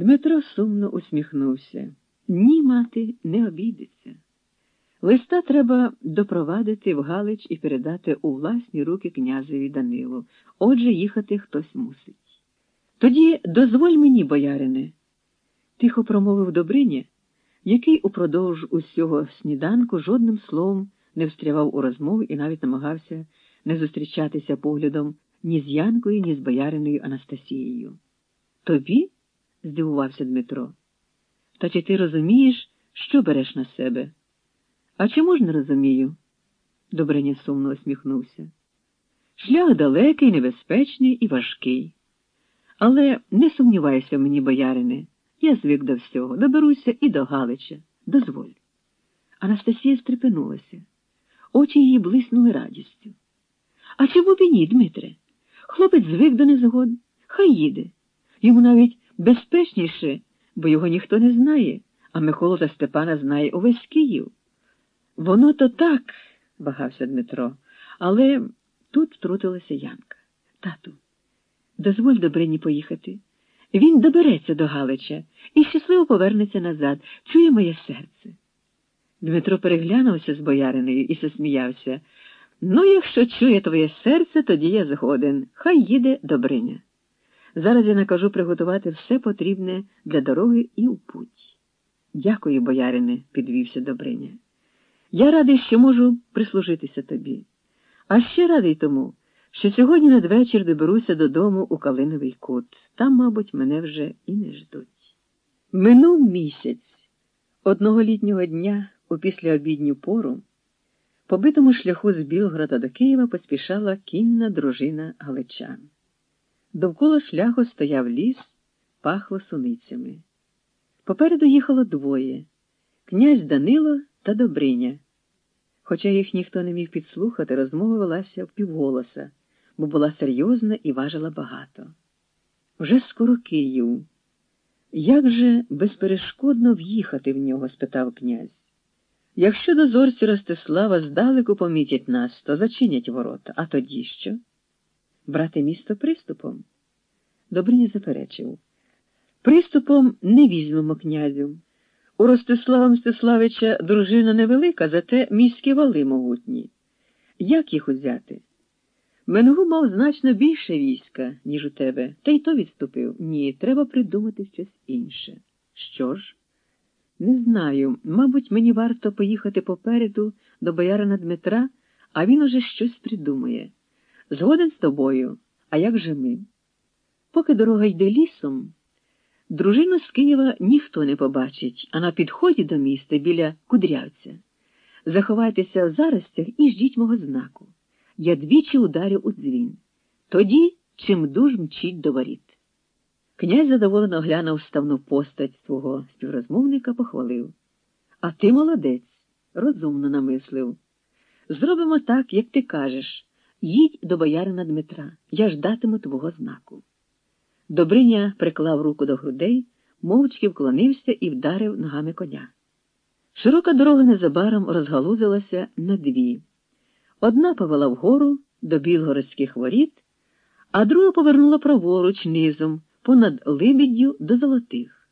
Дмитро сумно усміхнувся. Ні, мати, не обійдеться. Листа треба допровадити в Галич і передати у власні руки князеві Данилу. Отже, їхати хтось мусить. Тоді дозволь мені, боярине, тихо промовив Добриня, який упродовж усього сніданку жодним словом не встрявав у розмову і навіть намагався не зустрічатися поглядом ні з Янкою, ні з бояриною Анастасією. Тобі? Здивувався Дмитро. Та чи ти розумієш, що береш на себе? А чому ж не розумію? Добриня сумно усміхнувся. Шлях далекий, небезпечний і важкий. Але не сумнівайся мені, боярине, я звик до всього, доберуся і до Галича. Дозволь. Анастасія стрепенулася. Очі її блиснули радістю. А чому б і ні, Дмитре? Хлопець звик до незгод, хай їде. Йому навіть безпечніше, бо його ніхто не знає, а Миколу та Степана знає увесь Київ. Воно то так, вагався Дмитро, але тут втрутилася Янка. Тату, дозволь Добрині поїхати. Він добереться до Галича і щасливо повернеться назад, чує моє серце. Дмитро переглянувся з бояриною і засміявся. Ну, якщо чує твоє серце, тоді я згоден. Хай їде Добриня. Зараз я накажу приготувати все потрібне для дороги і у путь. Дякую, боярине, підвівся Добриня. Я радий, що можу прислужитися тобі. А ще радий тому, що сьогодні надвечір доберуся додому у Калиновий кут. Там, мабуть, мене вже і не ждуть. Минув місяць одного літнього дня у післяобідню пору. По битому шляху з Білграда до Києва поспішала кінна дружина галичан. Довкола шляху стояв ліс, пахло суницями. Попереду їхало двоє князь Данило та Добриня. Хоча їх ніхто не міг підслухати, розмова велася впівголоса, бо була серйозна і важила багато. Вже скоро Київ. Як же безперешкодно в'їхати в нього? спитав князь. Якщо дозорці Ростислава здалеку помітять нас, то зачинять ворота, а тоді що? Брати місто приступом? Добриня заперечив. Приступом не візьмемо князю. У Ростислава Мстиславича дружина невелика, зате міські вали могутні. Як їх узяти? Менгу мав значно більше війська, ніж у тебе, та й то відступив. Ні, треба придумати щось інше. Що ж? Не знаю. Мабуть, мені варто поїхати попереду до боярина Дмитра, а він уже щось придумає. Згоден з тобою, а як же ми? Поки дорога йде лісом, дружину з Києва ніхто не побачить, а на підході до міста біля кудрявця. Заховайтеся в заростях і ждіть мого знаку. Я двічі ударю у дзвін. Тоді чим дуж мчить до воріт. Князь задоволено глянув ставну постать свого співрозмовника, похвалив. А ти молодець, розумно намислив. Зробимо так, як ти кажеш. Їдь до боярина Дмитра, я ждатиму твого знаку. Добриня приклав руку до грудей, мовчки вклонився і вдарив ногами коня. Широка дорога незабаром розгалузилася на дві. Одна повела вгору до білгородських воріт, а друга повернула праворуч низом понад либіддю до золотих.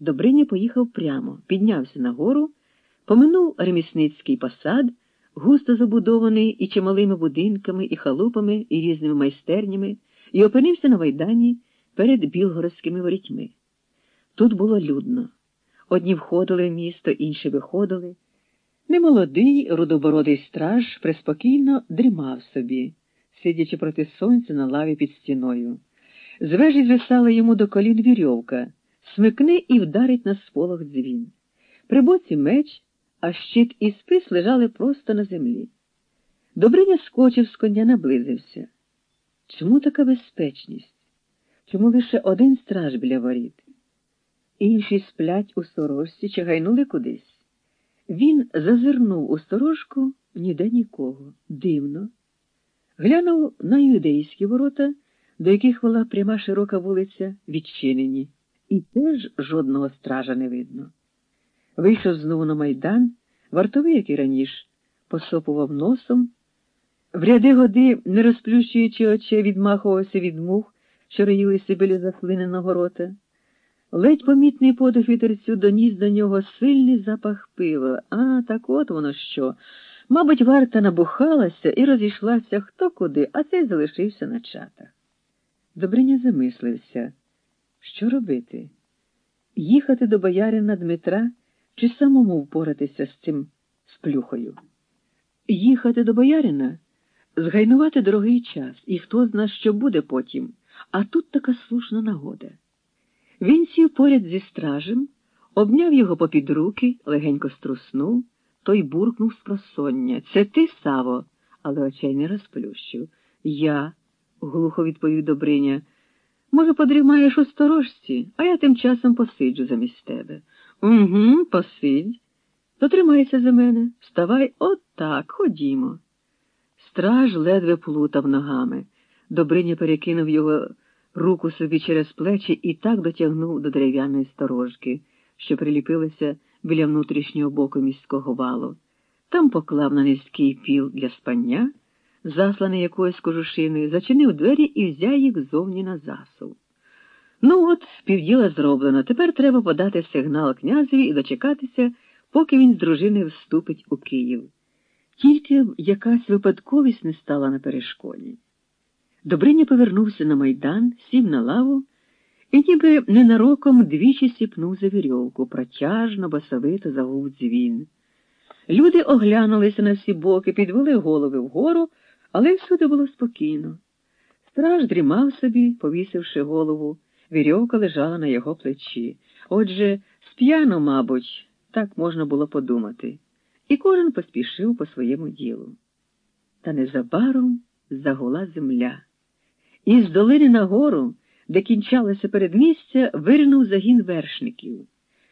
Добриня поїхав прямо, піднявся нагору, поминув ремісницький посад, густо забудований і чималими будинками, і халупами, і різними майстернями, і опинився на майдані перед білгородськими ворітьми. Тут було людно. Одні входили в місто, інші виходили. Немолодий, рудобородий страж приспокійно дрімав собі, сидячи проти сонця на лаві під стіною. З вежі звисала йому до колін вірьовка, смикне і вдарить на сполох дзвін. При боці меч, а щит і спис лежали просто на землі. Добриня скочив з коня, наблизився. Чому така безпечність? Чому лише один страж біля воріт? Інші сплять у сторожці чи гайнули кудись. Він зазирнув у сторожку ніде нікого. Дивно. Глянув на юдейські ворота до яких вела пряма широка вулиця, відчинені, і теж жодного стража не видно. Вийшов знову на майдан, вартовий, як і раніше, посопував носом, в ряди годи, не розплющуючи очей, відмахувався від мух, що роїлися біля заслиненого рота. Ледь помітний подих вітерцю доніс до нього сильний запах пива. А, так от воно що. Мабуть, варта набухалася і розійшлася хто куди, а цей залишився на чатах. Добриня замислився, що робити? Їхати до боярина Дмитра чи самому впоратися з цим сплюхою? Їхати до боярина, згайнувати дорогий час, і хто зна, що буде потім, а тут така слушна нагода. Він сів поряд зі стражем, обняв його попід руки, легенько струснув, той буркнув з просоння. Це ти, Саво, але очей не розплющив. Я, глухо відповів Добриня. Може, подрімаєш у сторожці, а я тим часом посиджу замість тебе. Угу, посидь. То тримайся за мене, вставай от так, ходімо. Страж ледве плутав ногами. Добриня перекинув його руку собі через плечі і так дотягнув до дерев'яної сторожки, що приліпилася біля внутрішнього боку міського валу. Там поклав на низький піл для спання, засланий якоюсь кожушиною, зачинив двері і взяв їх зовні на засув. Ну от, півділа зроблено. Тепер треба подати сигнал князеві і дочекатися, поки він з дружини вступить у Київ. Тільки якась випадковість не стала на перешкоді. Добриня повернувся на майдан, сів на лаву і ніби ненароком двічі сіпнув за вірьовку, протяжно, басовито загув дзвін. Люди оглянулися на всі боки, підвели голови вгору, але всюди було спокійно. Страж дрімав собі, повісивши голову, вірьовка лежала на його плечі. Отже, сп'яно, мабуть, так можна було подумати, і кожен поспішив по своєму ділу. Та незабаром загула земля. І з долини нагору, де кінчалося передмістя, виринув загін вершників.